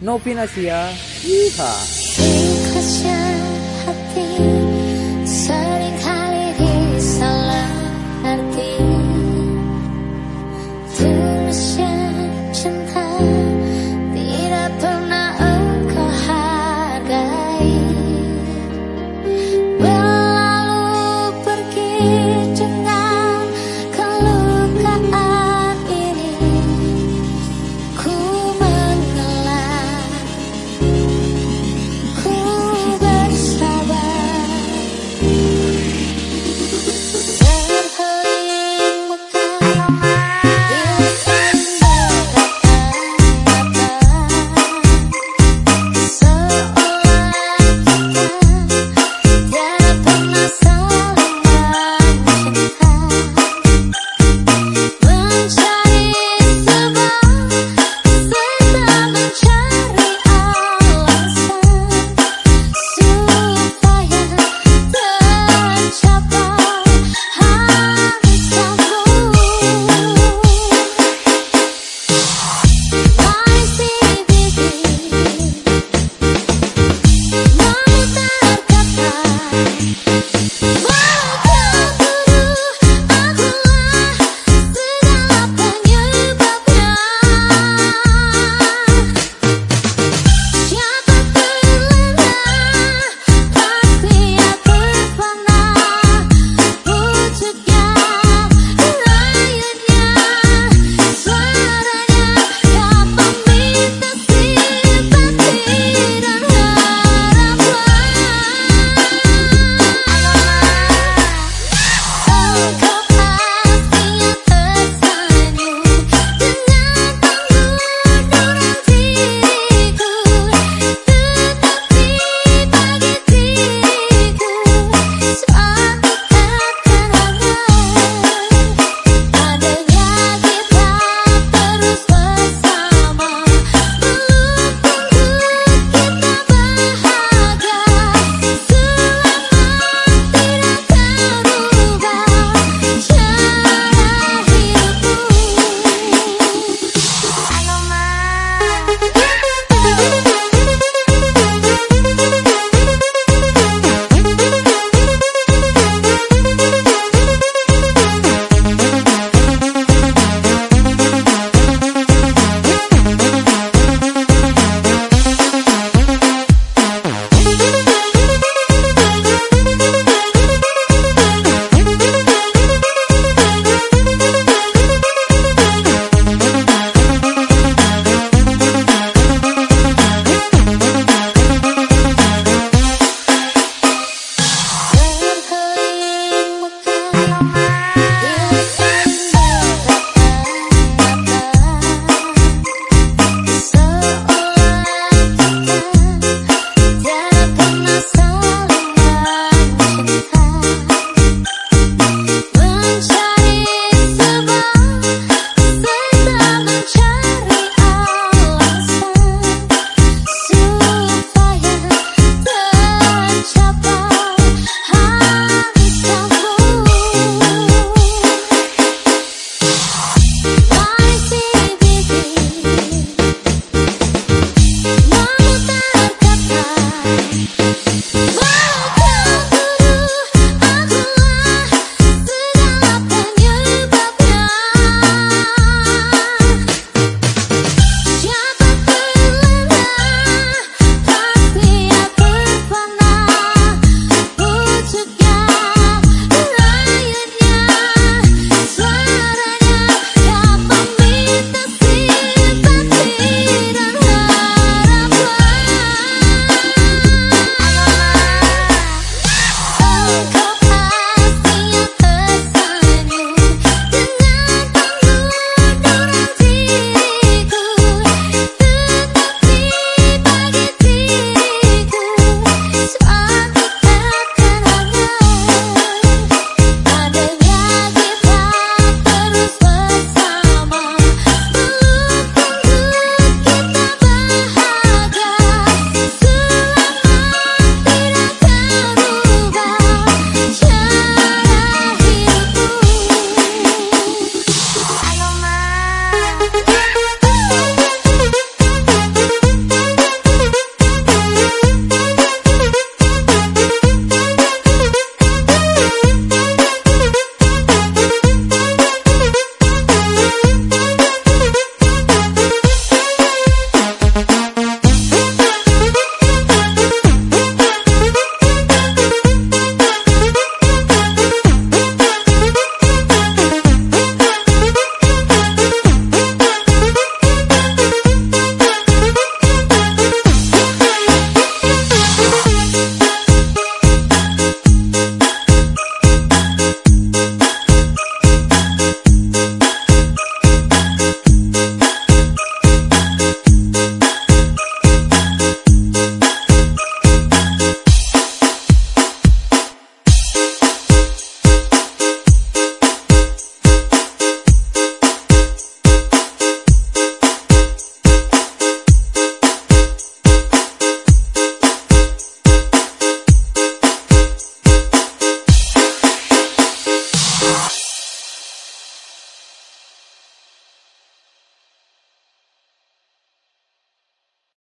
Novinasia. Yeehaw.